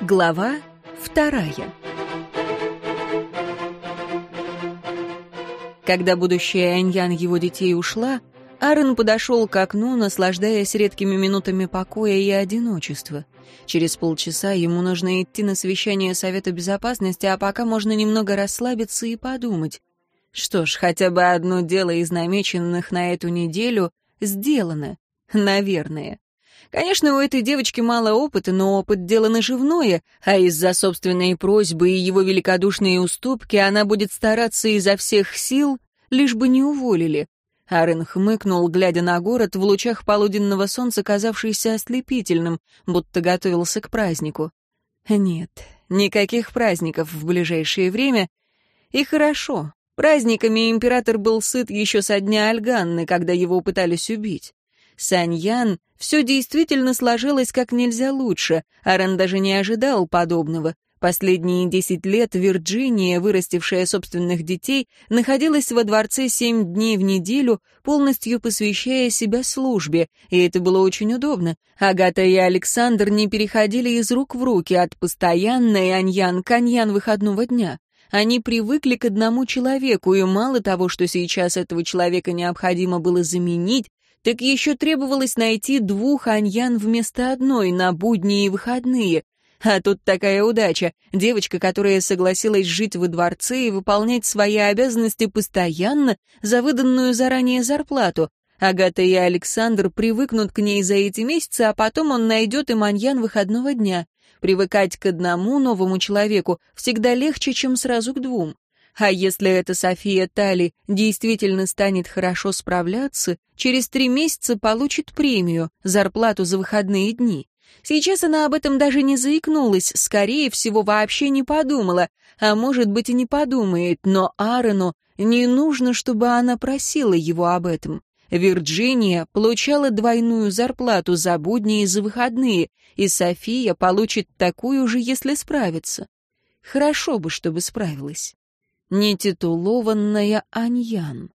Глава вторая Когда будущая Аньян его детей ушла, Аарон подошел к окну, наслаждаясь редкими минутами покоя и одиночества. Через полчаса ему нужно идти на совещание Совета Безопасности, а пока можно немного расслабиться и подумать. Что ж, хотя бы одно дело из намеченных на эту неделю сделано. Наверное. Конечно, у этой девочки мало опыта, но опыт — дело наживное, а из-за собственной просьбы и его великодушные уступки она будет стараться изо всех сил, лишь бы не уволили. Арен хмыкнул, глядя на город в лучах полуденного солнца, казавшийся ослепительным, будто готовился к празднику. Нет, никаких праздников в ближайшее время. И хорошо. Праздниками император был сыт еще со дня Альганны, когда его пытались убить. Саньян все действительно сложилось как нельзя лучше. Арен даже не ожидал подобного. Последние десять лет Вирджиния, вырастившая собственных детей, находилась во дворце семь дней в неделю, полностью посвящая себя службе, и это было очень удобно. Агата и Александр не переходили из рук в руки от постоянной аньян-каньян выходного дня. Они привыкли к одному человеку, и мало того, что сейчас этого человека необходимо было заменить, так еще требовалось найти двух аньян вместо одной на будни и выходные, а тут такая удача. Девочка, которая согласилась жить во дворце и выполнять свои обязанности постоянно за выданную заранее зарплату. Агата и Александр привыкнут к ней за эти месяцы, а потом он найдет и маньян выходного дня. Привыкать к одному новому человеку всегда легче, чем сразу к двум. А если эта София Тали действительно станет хорошо справляться, через три месяца получит премию, зарплату за выходные дни. Сейчас она об этом даже не заикнулась, скорее всего, вообще не подумала, а может быть и не подумает, но Аарону не нужно, чтобы она просила его об этом. Вирджиния получала двойную зарплату за будни и за выходные, и София получит такую же, если справится. Хорошо бы, чтобы справилась. Нетитулованная Аньян.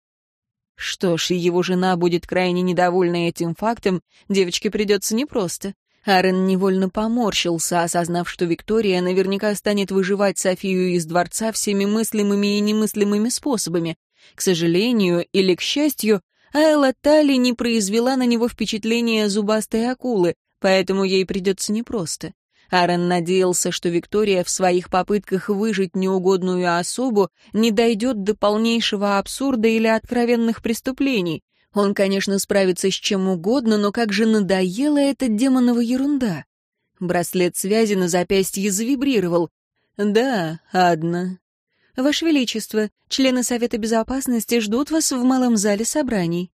Что ж, его жена будет крайне недовольна этим фактом, девочке придется непросто. Арен невольно поморщился, осознав, что Виктория наверняка станет выживать Софию из дворца всеми мыслимыми и немыслимыми способами. К сожалению или к счастью, Айла Тали не произвела на него впечатления зубастой акулы, поэтому ей придется непросто. Аарон надеялся, что Виктория в своих попытках выжить неугодную особу не дойдет до полнейшего абсурда или откровенных преступлений. Он, конечно, справится с чем угодно, но как же надоела эта демонова ерунда. Браслет связи на запястье завибрировал. «Да, Адна». «Ваше Величество, члены Совета Безопасности ждут вас в малом зале собраний».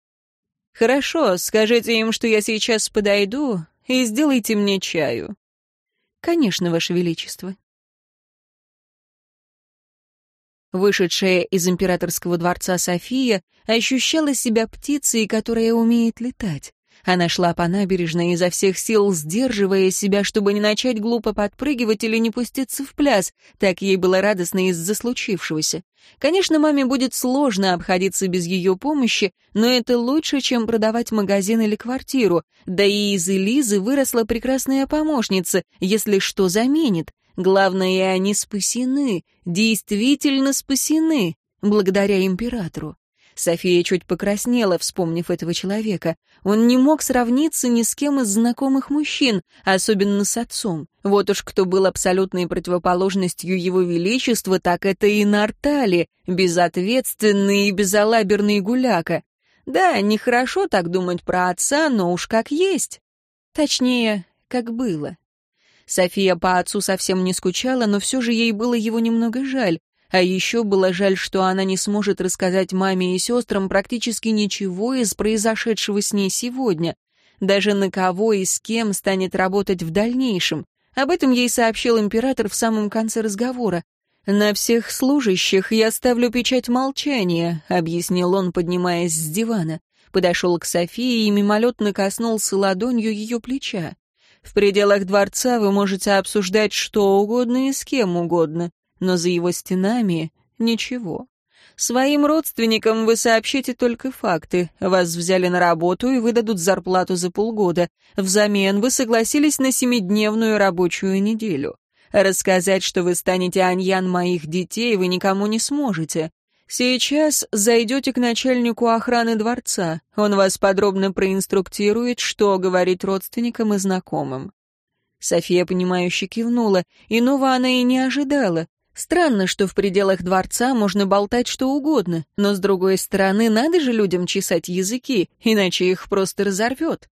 «Хорошо, скажите им, что я сейчас подойду, и сделайте мне чаю». «Конечно, Ваше Величество». Вышедшая из императорского дворца София ощущала себя птицей, которая умеет летать. Она шла по набережной изо всех сил, сдерживая себя, чтобы не начать глупо подпрыгивать или не пуститься в пляс. Так ей было радостно из-за случившегося. Конечно, маме будет сложно обходиться без ее помощи, но это лучше, чем продавать магазин или квартиру. Да и из Элизы выросла прекрасная помощница, если что заменит. Главное, они спасены, действительно спасены, благодаря императору. София чуть покраснела, вспомнив этого человека. Он не мог сравниться ни с кем из знакомых мужчин, особенно с отцом. Вот уж кто был абсолютной противоположностью его величества, так это и Нартали, безответственный и безалаберный гуляка. Да, нехорошо так думать про отца, но уж как есть. Точнее, как было. София по отцу совсем не скучала, но все же ей было его немного жаль. А еще было жаль, что она не сможет рассказать маме и сестрам практически ничего из произошедшего с ней сегодня. Даже на кого и с кем станет работать в дальнейшем. Об этом ей сообщил император в самом конце разговора. «На всех служащих я ставлю печать молчания», — объяснил он, поднимаясь с дивана. Подошел к Софии и мимолетно коснулся ладонью ее плеча. В пределах дворца вы можете обсуждать что угодно и с кем угодно, но за его стенами ничего. Своим родственникам вы сообщите только факты. Вас взяли на работу и выдадут зарплату за полгода. Взамен вы согласились на семидневную рабочую неделю. Рассказать, что вы станете Аньян моих детей, вы никому не сможете. Сейчас зайдете к начальнику охраны дворца. Он вас подробно проинструктирует, что говорить родственникам и знакомым». София, понимающе кивнула. Иного она и не ожидала. Странно, что в пределах дворца можно болтать что угодно, но, с другой стороны, надо же людям чесать языки, иначе их просто разорвет.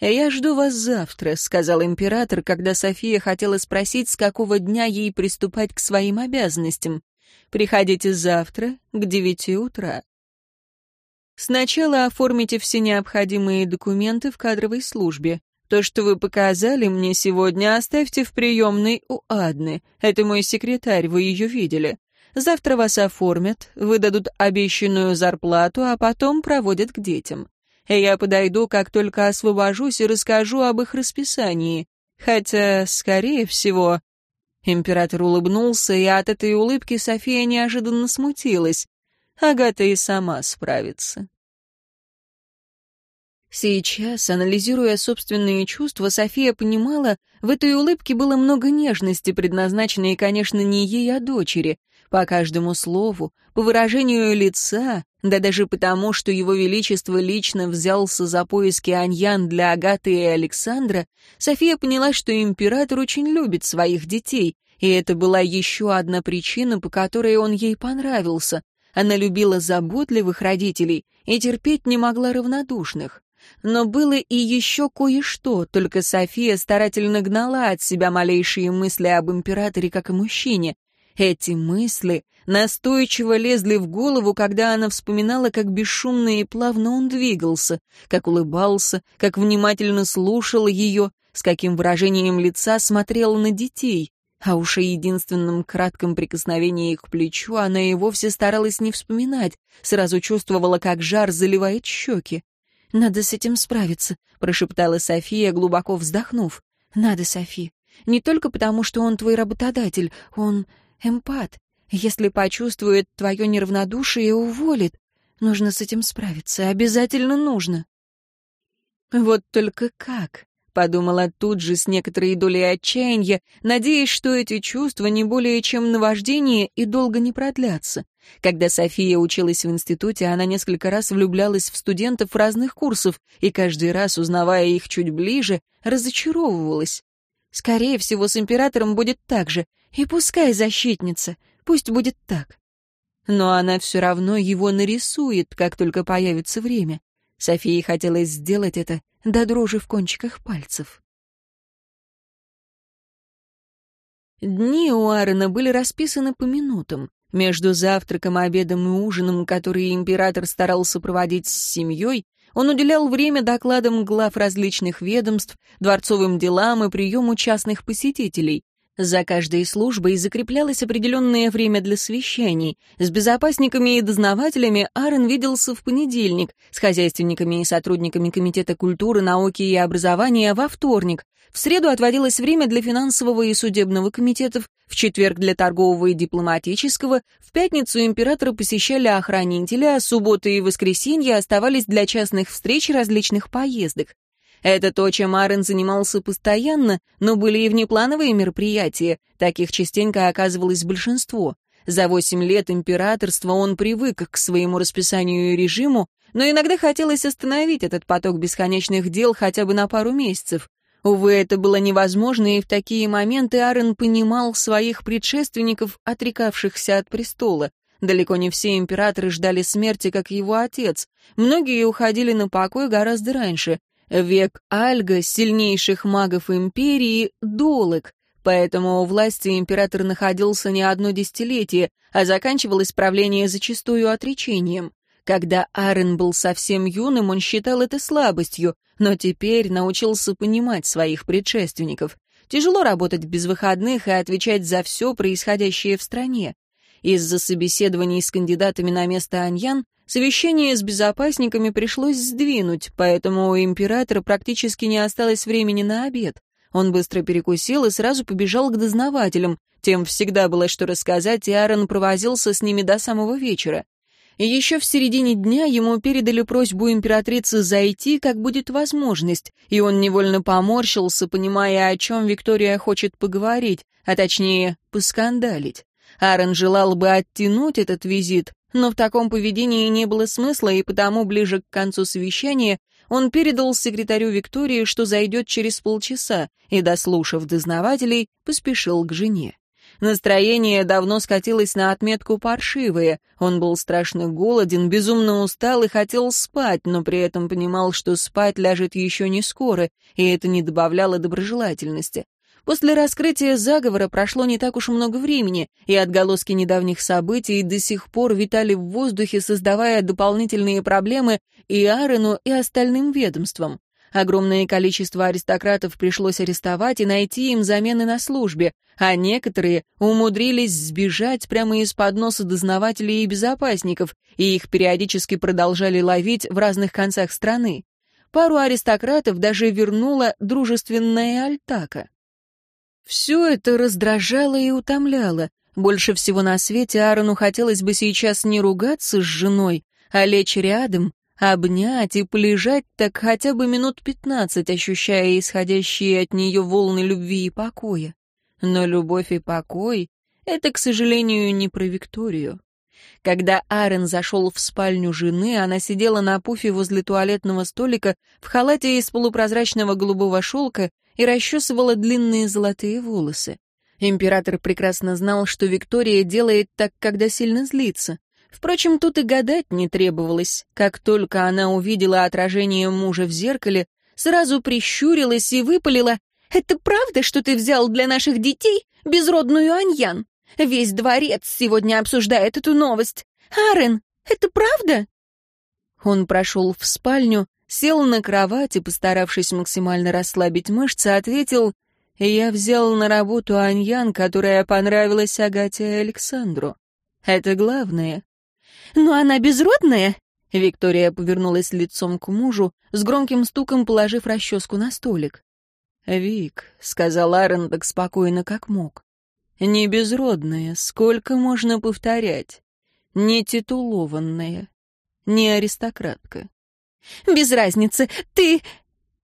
«Я жду вас завтра», — сказал император, когда София хотела спросить, с какого дня ей приступать к своим обязанностям. Приходите завтра к девяти утра. Сначала оформите все необходимые документы в кадровой службе. То, что вы показали мне сегодня, оставьте в приемной у Адны. Это мой секретарь, вы ее видели. Завтра вас оформят, выдадут обещанную зарплату, а потом проводят к детям. Я подойду, как только освобожусь, и расскажу об их расписании. Хотя, скорее всего, Император улыбнулся, и от этой улыбки София неожиданно смутилась. Агата и сама справится. Сейчас, анализируя собственные чувства, София понимала, в этой улыбке было много нежности, предназначенной, конечно, не ей, а дочери. По каждому слову, по выражению лица, да даже потому, что его величество лично взялся за поиски Аньян для Агаты и Александра, София поняла, что император очень любит своих детей, и это была еще одна причина, по которой он ей понравился. Она любила заботливых родителей и терпеть не могла равнодушных. Но было и еще кое-что, только София старательно гнала от себя малейшие мысли об императоре как о мужчине. Эти мысли настойчиво лезли в голову, когда она вспоминала, как бесшумно и плавно он двигался, как улыбался, как внимательно слушал ее, с каким выражением лица смотрел на детей. А уж о единственном кратком прикосновении к плечу она и вовсе старалась не вспоминать, сразу чувствовала, как жар заливает щеки. «Надо с этим справиться», — прошептала София, глубоко вздохнув. «Надо, Софи. Не только потому, что он твой работодатель, он эмпат. Если почувствует твое неравнодушие, уволит. Нужно с этим справиться, обязательно нужно. Вот только как? Подумала тут же с некоторой долей отчаяния, надеясь, что эти чувства не более чем наваждение и долго не продлятся. Когда София училась в институте, она несколько раз влюблялась в студентов разных курсов и каждый раз, узнавая их чуть ближе, разочаровывалась. Скорее всего, с императором будет так же. И пускай защитница, пусть будет так. Но она все равно его нарисует, как только появится время. Софии хотелось сделать это до дрожи в кончиках пальцев. Дни у Аарона были расписаны по минутам. Между завтраком, обедом и ужином, которые император старался проводить с семьей, он уделял время докладам глав различных ведомств, дворцовым делам и приему частных посетителей. За каждой службой закреплялось определенное время для совещаний. С безопасниками и дознавателями Аарон виделся в понедельник, с хозяйственниками и сотрудниками Комитета культуры, науки и образования во вторник. В среду отводилось время для финансового и судебного комитетов, в четверг для торгового и дипломатического, в пятницу императора посещали охранители, а субботы и воскресенья оставались для частных встреч и различных поездок. Это то, чем Арен занимался постоянно, но были и внеплановые мероприятия, таких частенько оказывалось большинство. За восемь лет императорства он привык к своему расписанию и режиму, но иногда хотелось остановить этот поток бесконечных дел хотя бы на пару месяцев. Увы, это было невозможно, и в такие моменты Арен понимал своих предшественников, отрекавшихся от престола. Далеко не все императоры ждали смерти, как его отец. Многие уходили на покой гораздо раньше. Век Альга, сильнейших магов империи, долог, поэтому у власти император находился не одно десятилетие, а заканчивалось правление зачастую отречением. Когда Арен был совсем юным, он считал это слабостью, но теперь научился понимать своих предшественников. Тяжело работать без выходных и отвечать за все происходящее в стране. Из-за собеседований с кандидатами на место Аньян Совещание с безопасниками пришлось сдвинуть, поэтому у императора практически не осталось времени на обед. Он быстро перекусил и сразу побежал к дознавателям. Тем всегда было что рассказать, и Аарон провозился с ними до самого вечера. И еще в середине дня ему передали просьбу императрицы зайти, как будет возможность, и он невольно поморщился, понимая, о чем Виктория хочет поговорить, а точнее, поскандалить. Аарон желал бы оттянуть этот визит, но в таком поведении не было смысла, и потому ближе к концу совещания он передал секретарю Виктории, что зайдет через полчаса, и, дослушав дознавателей, поспешил к жене. Настроение давно скатилось на отметку паршивое. Он был страшно голоден, безумно устал и хотел спать, но при этом понимал, что спать ляжет еще не скоро, и это не добавляло доброжелательности. После раскрытия заговора прошло не так уж много времени, и отголоски недавних событий до сих пор витали в воздухе, создавая дополнительные проблемы и Аарону, и остальным ведомствам. Огромное количество аристократов пришлось арестовать и найти им замены на службе, а некоторые умудрились сбежать прямо из-под носа дознавателей и безопасников, и их периодически продолжали ловить в разных концах страны. Пару аристократов даже вернула дружественная Альтака. Все это раздражало и утомляло. Больше всего на свете Аарону хотелось бы сейчас не ругаться с женой, а лечь рядом, обнять и полежать так хотя бы минут пятнадцать, ощущая исходящие от нее волны любви и покоя. Но любовь и покой — это, к сожалению, не про Викторию. Когда Арен зашел в спальню жены, она сидела на пуфе возле туалетного столика в халате из полупрозрачного голубого шелка и расчесывала длинные золотые волосы. Император прекрасно знал, что Виктория делает так, когда сильно злится. Впрочем, тут и гадать не требовалось. Как только она увидела отражение мужа в зеркале, сразу прищурилась и выпалила «Это правда, что ты взял для наших детей безродную Аньян? Весь дворец сегодня обсуждает эту новость. Арен, это правда?» Он прошел в спальню, сел на кровать и, постаравшись максимально расслабить мышцы, ответил «Я взял на работу Аньян, которая понравилась Агате и Александру. Это главное. «Но она безродная?» Виктория повернулась лицом к мужу, с громким стуком положив расческу на столик. «Вик», — сказал Аарон так спокойно, как мог, — «не безродная, сколько можно повторять? Не титулованная, не аристократка». «Без разницы, ты...»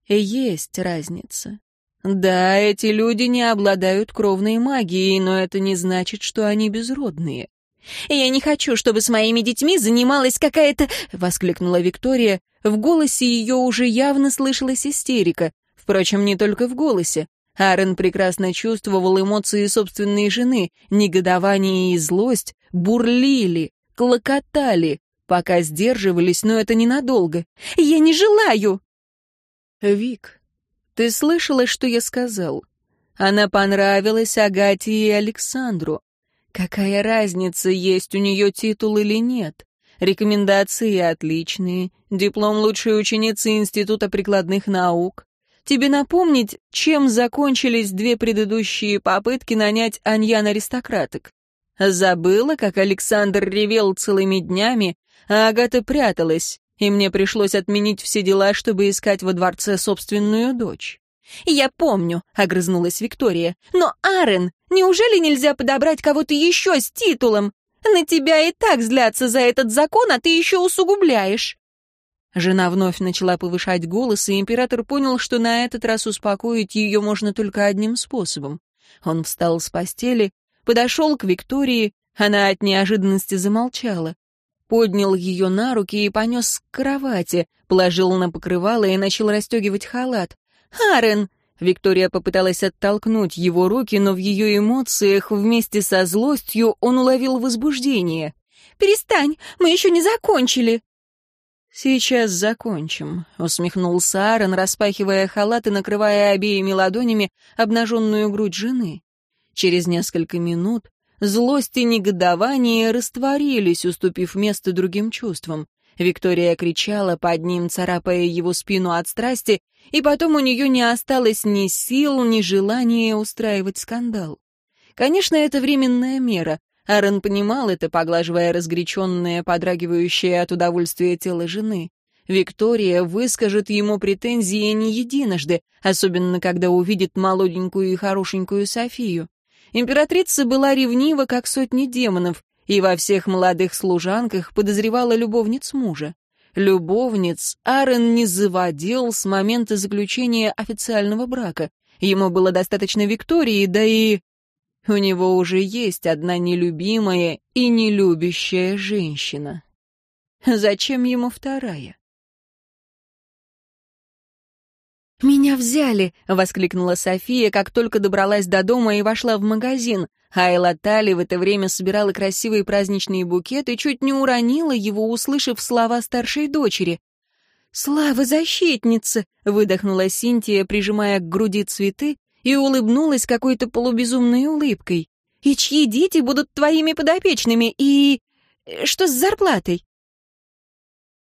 «Есть разница. Да, эти люди не обладают кровной магией, но это не значит, что они безродные. «Я не хочу, чтобы с моими детьми занималась какая-то...» — воскликнула Виктория. В голосе ее уже явно слышалась истерика. Впрочем, не только в голосе. Аарон прекрасно чувствовал эмоции собственной жены. Негодование и злость бурлили, клокотали, пока сдерживались, но это ненадолго. «Я не желаю!» «Вик, ты слышала, что я сказал? Она понравилась Агате и Александру. Какая разница, есть у нее титул или нет? Рекомендации отличные, диплом лучшей ученицы Института прикладных наук. Тебе напомнить, чем закончились две предыдущие попытки нанять Аньян-аристократок? Забыла, как Александр ревел целыми днями, а Агата пряталась, и мне пришлось отменить все дела, чтобы искать во дворце собственную дочь. «Я помню», — огрызнулась Виктория. «Но, Арен, неужели нельзя подобрать кого-то еще с титулом? На тебя и так злятся за этот закон, а ты еще усугубляешь». Жена вновь начала повышать голос, и император понял, что на этот раз успокоить ее можно только одним способом. Он встал с постели, подошел к Виктории, она от неожиданности замолчала. Поднял ее на руки и понес к кровати, положил на покрывало и начал расстегивать халат. Арен!» Виктория попыталась оттолкнуть его руки, но в ее эмоциях вместе со злостью он уловил возбуждение. «Перестань, мы еще не закончили!» «Сейчас закончим», — усмехнулся Аарон, распахивая халат и накрывая обеими ладонями обнаженную грудь жены. Через несколько минут злость и негодование растворились, уступив место другим чувствам. Виктория кричала под ним, царапая его спину от страсти, и потом у нее не осталось ни сил, ни желания устраивать скандал. Конечно, это временная мера. Аарон понимал это, поглаживая разгоряченное, подрагивающее от удовольствия тело жены. Виктория выскажет ему претензии не единожды, особенно когда увидит молоденькую и хорошенькую Софию. Императрица была ревнива, как сотни демонов, и во всех молодых служанках подозревала любовниц мужа. Любовниц Арен не заводил с момента заключения официального брака. Ему было достаточно Виктории, да и... У него уже есть одна нелюбимая и нелюбящая женщина. Зачем ему вторая? «Меня взяли!» — воскликнула София, как только добралась до дома и вошла в магазин. Айла Тали в это время собирала красивый праздничный букет и чуть не уронила его, услышав слова старшей дочери. «Слава защитница!» — выдохнула Синтия, прижимая к груди цветы, и улыбнулась какой-то полубезумной улыбкой. «И чьи дети будут твоими подопечными? И... что с зарплатой?»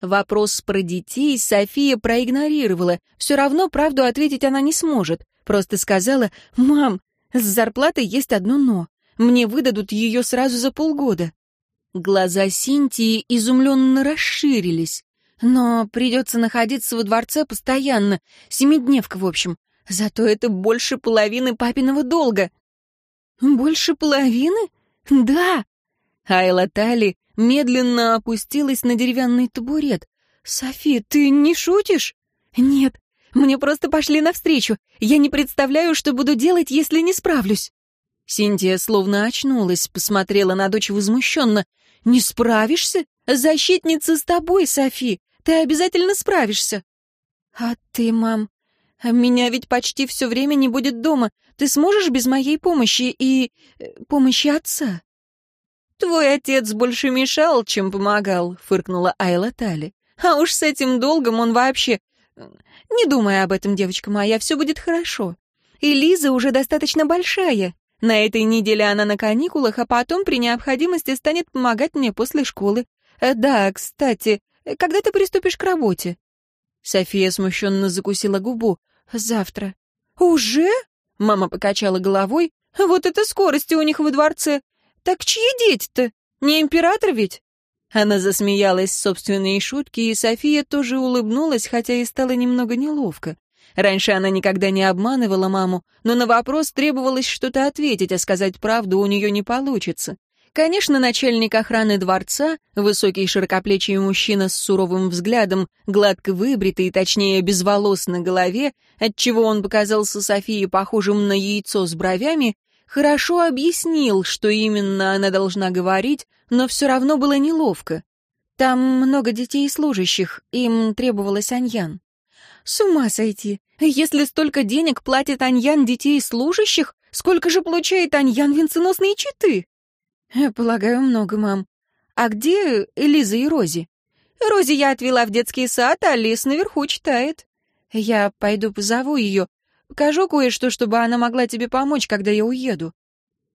Вопрос про детей София проигнорировала. Все равно правду ответить она не сможет. Просто сказала, «Мам, с зарплатой есть одно «но». Мне выдадут ее сразу за полгода». Глаза Синтии изумленно расширились. Но придется находиться во дворце постоянно. Семидневка, в общем. Зато это больше половины папиного долга. Больше половины? Да. Айла Тали медленно опустилась на деревянный табурет. «Софи, ты не шутишь?» «Нет, мне просто пошли навстречу. Я не представляю, что буду делать, если не справлюсь». Синтия словно очнулась, посмотрела на дочь возмущенно. «Не справишься? Защитница с тобой, Софи. Ты обязательно справишься». «А ты, мам? Меня ведь почти все время не будет дома. Ты сможешь без моей помощи и... Э, помощи отца?» «Твой отец больше мешал, чем помогал», — фыркнула Айла Тали. «А уж с этим долгом он вообще...» «Не думай об этом, девочка моя, все будет хорошо. И Лиза уже достаточно большая. На этой неделе она на каникулах, а потом при необходимости станет помогать мне после школы. Э, да, кстати, когда ты приступишь к работе?» София смущенно закусила губу. «Завтра». «Уже?» — мама покачала головой. «Вот это скорости у них во дворце. «Так чьи дети-то? Не император ведь?» Она засмеялась собственной шутки, и София тоже улыбнулась, хотя и стало немного неловко. Раньше она никогда не обманывала маму, но на вопрос требовалось что-то ответить, а сказать правду у нее не получится. Конечно, начальник охраны дворца, высокий широкоплечий мужчина с суровым взглядом, гладко выбритый, точнее, без волос на голове, отчего он показался Софии похожим на яйцо с бровями, хорошо объяснил, что именно она должна говорить, но все равно было неловко. Там много детей и служащих, им требовалась Аньян. С ума сойти! Если столько денег платит Аньян детей и служащих, сколько же получает Аньян венценосные читы? Э, полагаю, много, мам. А где Элиза и Рози? Рози я отвела в детский сад, а Лис наверху читает. Я пойду позову ее, Покажу кое-что, чтобы она могла тебе помочь, когда я уеду».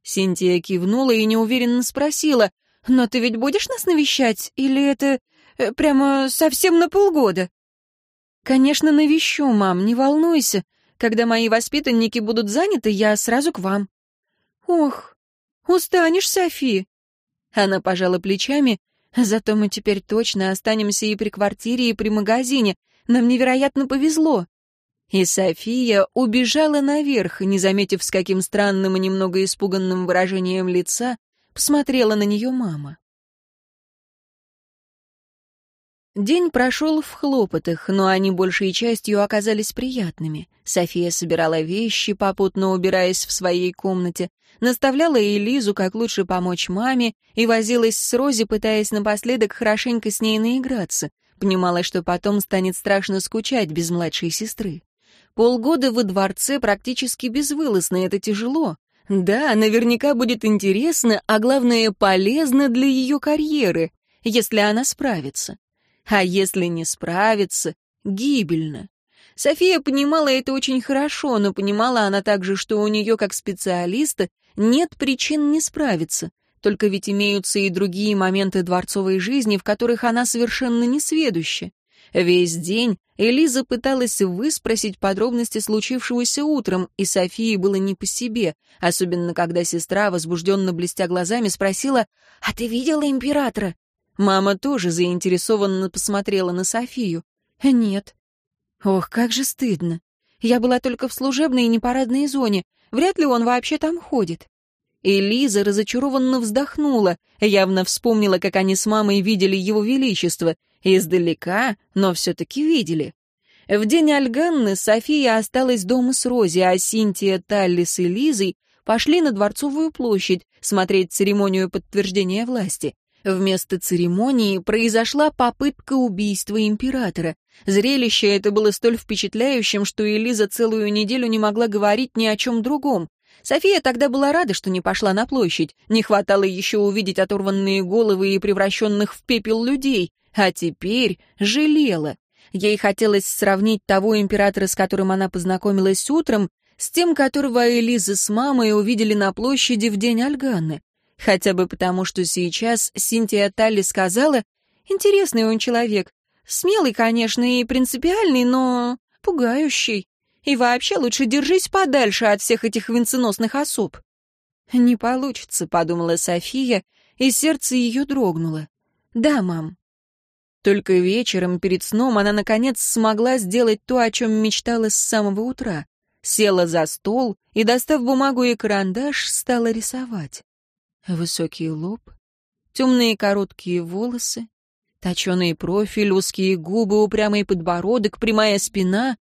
Синтия кивнула и неуверенно спросила, «Но ты ведь будешь нас навещать, или это э, прямо совсем на полгода?» «Конечно, навещу, мам, не волнуйся. Когда мои воспитанники будут заняты, я сразу к вам». «Ох, устанешь, Софи?» Она пожала плечами, «Зато мы теперь точно останемся и при квартире, и при магазине. Нам невероятно повезло». И София убежала наверх, не заметив, с каким странным и немного испуганным выражением лица посмотрела на нее мама. День прошел в хлопотах, но они большей частью оказались приятными. София собирала вещи, попутно убираясь в своей комнате, наставляла Элизу, как лучше помочь маме, и возилась с Рози, пытаясь напоследок хорошенько с ней наиграться. Понимала, что потом станет страшно скучать без младшей сестры. Полгода во дворце практически безвылазно, это тяжело. Да, наверняка будет интересно, а главное, полезно для ее карьеры, если она справится. А если не справится, гибельно. София понимала это очень хорошо, но понимала она также, что у нее, как специалиста, нет причин не справиться. Только ведь имеются и другие моменты дворцовой жизни, в которых она совершенно не сведуща. Весь день Элиза пыталась выспросить подробности случившегося утром, и Софии было не по себе, особенно когда сестра, возбужденно блестя глазами, спросила «А ты видела императора?» Мама тоже заинтересованно посмотрела на Софию. «Нет». «Ох, как же стыдно. Я была только в служебной и непарадной зоне. Вряд ли он вообще там ходит». Элиза разочарованно вздохнула, явно вспомнила, как они с мамой видели его величество. Издалека, но все-таки видели. В день Альганны София осталась дома с Рози, а Синтия, Таллис и Лизой пошли на Дворцовую площадь смотреть церемонию подтверждения власти. Вместо церемонии произошла попытка убийства императора. Зрелище это было столь впечатляющим, что Элиза целую неделю не могла говорить ни о чем другом. София тогда была рада, что не пошла на площадь. Не хватало еще увидеть оторванные головы и превращенных в пепел людей. А теперь жалела. Ей хотелось сравнить того императора, с которым она познакомилась утром, с тем, которого Элиза с мамой увидели на площади в день Альганны. Хотя бы потому, что сейчас Синтия Талли сказала, «Интересный он человек. Смелый, конечно, и принципиальный, но пугающий. И вообще лучше держись подальше от всех этих венценосных особ». «Не получится», — подумала София, и сердце ее дрогнуло. «Да, мам». Только вечером, перед сном, она, наконец, смогла сделать то, о чем мечтала с самого утра. Села за стол и, достав бумагу и карандаш, стала рисовать. Высокий лоб, темные короткие волосы, точеный профиль, узкие губы, упрямый подбородок, прямая спина.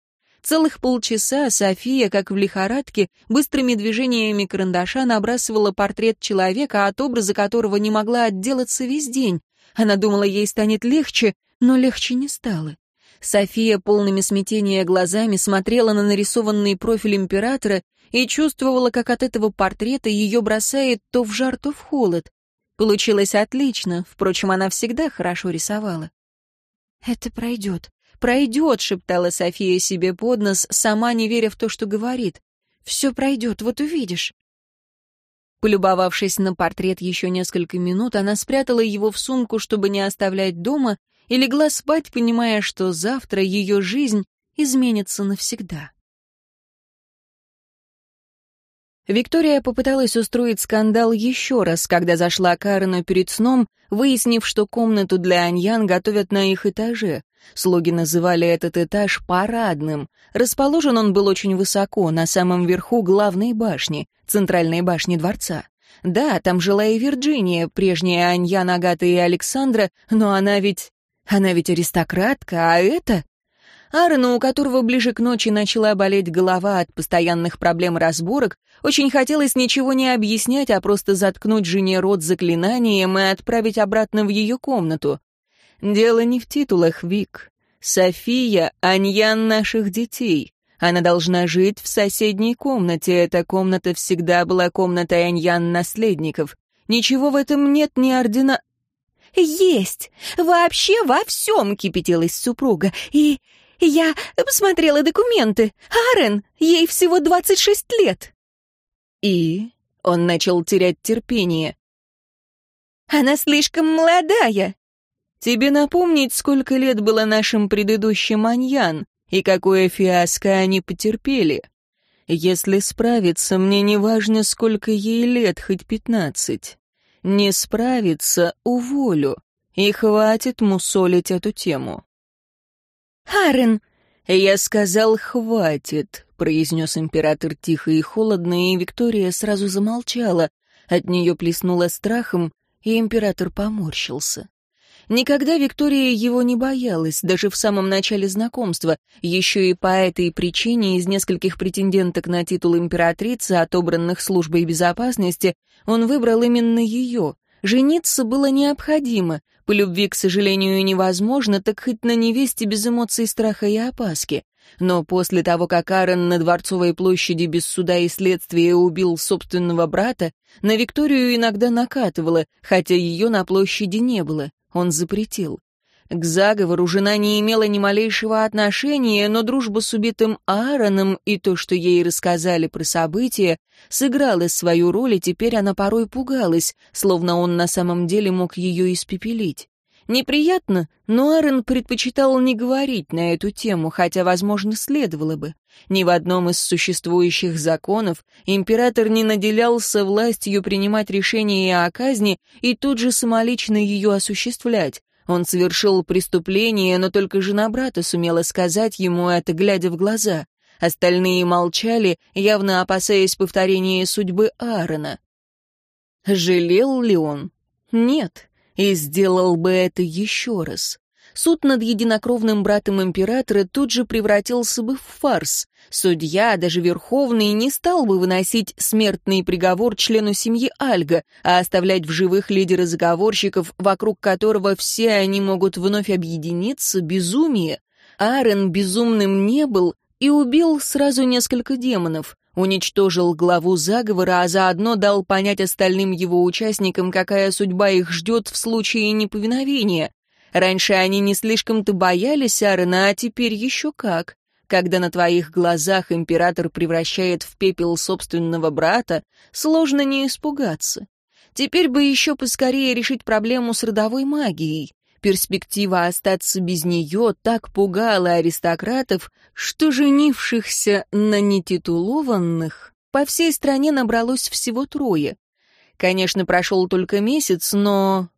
Целых полчаса София, как в лихорадке, быстрыми движениями карандаша набрасывала портрет человека, от образа которого не могла отделаться весь день. Она думала, ей станет легче, но легче не стало. София полными смятения глазами смотрела на нарисованный профиль императора и чувствовала, как от этого портрета ее бросает то в жар, то в холод. Получилось отлично, впрочем, она всегда хорошо рисовала. «Это пройдет, пройдет», — шептала София себе под нос, сама не веря в то, что говорит. «Все пройдет, вот увидишь». Полюбовавшись на портрет еще несколько минут, она спрятала его в сумку, чтобы не оставлять дома, и легла спать, понимая, что завтра ее жизнь изменится навсегда. Виктория попыталась устроить скандал еще раз, когда зашла к перед сном, выяснив, что комнату для Аньян готовят на их этаже. Слуги называли этот этаж парадным. Расположен он был очень высоко, на самом верху главной башни, центральной башни дворца. Да, там жила и Вирджиния, прежняя Аньян, Агата и Александра, но она ведь она ведь аристократка, а это... Аарону, у которого ближе к ночи начала болеть голова от постоянных проблем разборок, очень хотелось ничего не объяснять, а просто заткнуть жене рот заклинанием и отправить обратно в ее комнату. Дело не в титулах, Вик. София — аньян наших детей. Она должна жить в соседней комнате. Эта комната всегда была комнатой аньян наследников. Ничего в этом нет ни ордена... «Есть! Вообще во всем!» — кипятилась супруга. «И я посмотрела документы. Арен, ей всего двадцать шесть лет». «И?» — он начал терять терпение. «Она слишком молодая». «Тебе напомнить, сколько лет было нашим предыдущим Аньян и какое фиаско они потерпели? Если справиться, мне не важно, сколько ей лет, хоть пятнадцать. Не справится — уволю. И хватит мусолить эту тему. «Харен!» «Я сказал, хватит», — произнес император тихо и холодно, и Виктория сразу замолчала. От нее плеснуло страхом, и император поморщился. Никогда Виктория его не боялась, даже в самом начале знакомства. Еще и по этой причине из нескольких претенденток на титул императрицы, отобранных службой безопасности, он выбрал именно ее. Жениться было необходимо. По любви, к сожалению, невозможно, так хоть на невесте без эмоций страха и опаски. Но после того, как Аарон на Дворцовой площади без суда и следствия убил собственного брата, на Викторию иногда накатывало, хотя ее на площади не было он запретил. К заговору жена не имела ни малейшего отношения, но дружба с убитым Аароном и то, что ей рассказали про события, сыграла свою роль, и теперь она порой пугалась, словно он на самом деле мог ее испепелить. Неприятно, но Аарон предпочитал не говорить на эту тему, хотя, возможно, следовало бы. Ни в одном из существующих законов император не наделялся властью принимать решения о казни и тут же самолично ее осуществлять. Он совершил преступление, но только жена брата сумела сказать ему это, глядя в глаза. Остальные молчали, явно опасаясь повторения судьбы Аарона. Жалел ли он? Нет, и сделал бы это еще раз. Суд над единокровным братом императора тут же превратился бы в фарс. Судья, даже Верховный, не стал бы выносить смертный приговор члену семьи Альга, а оставлять в живых лидера заговорщиков, вокруг которого все они могут вновь объединиться, безумие. Аарон безумным не был и убил сразу несколько демонов, уничтожил главу заговора, а заодно дал понять остальным его участникам, какая судьба их ждет в случае неповиновения. Раньше они не слишком-то боялись Аарона, а теперь еще как. Когда на твоих глазах император превращает в пепел собственного брата, сложно не испугаться. Теперь бы еще поскорее решить проблему с родовой магией. Перспектива остаться без нее так пугала аристократов, что женившихся на нетитулованных по всей стране набралось всего трое. Конечно, прошел только месяц, но...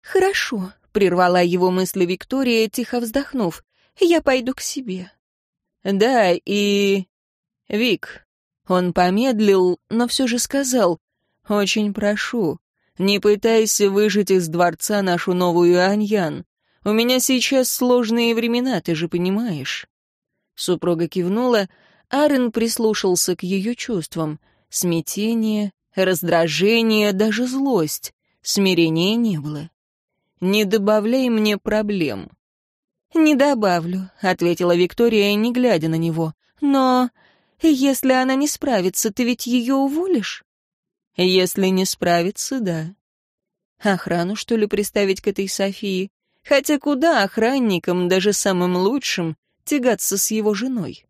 «Хорошо», — прервала его мысли Виктория, тихо вздохнув. «Я пойду к себе». «Да, и...» «Вик...» Он помедлил, но все же сказал. «Очень прошу, не пытайся выжить из дворца нашу новую Аньян. У меня сейчас сложные времена, ты же понимаешь». Супруга кивнула, Арен прислушался к ее чувствам. Смятение, раздражение, даже злость. Смирения не было. «Не добавляй мне проблем». «Не добавлю», — ответила Виктория, не глядя на него. «Но если она не справится, ты ведь ее уволишь?» «Если не справится, да». Охрану, что ли, приставить к этой Софии? Хотя куда охранникам, даже самым лучшим, тягаться с его женой?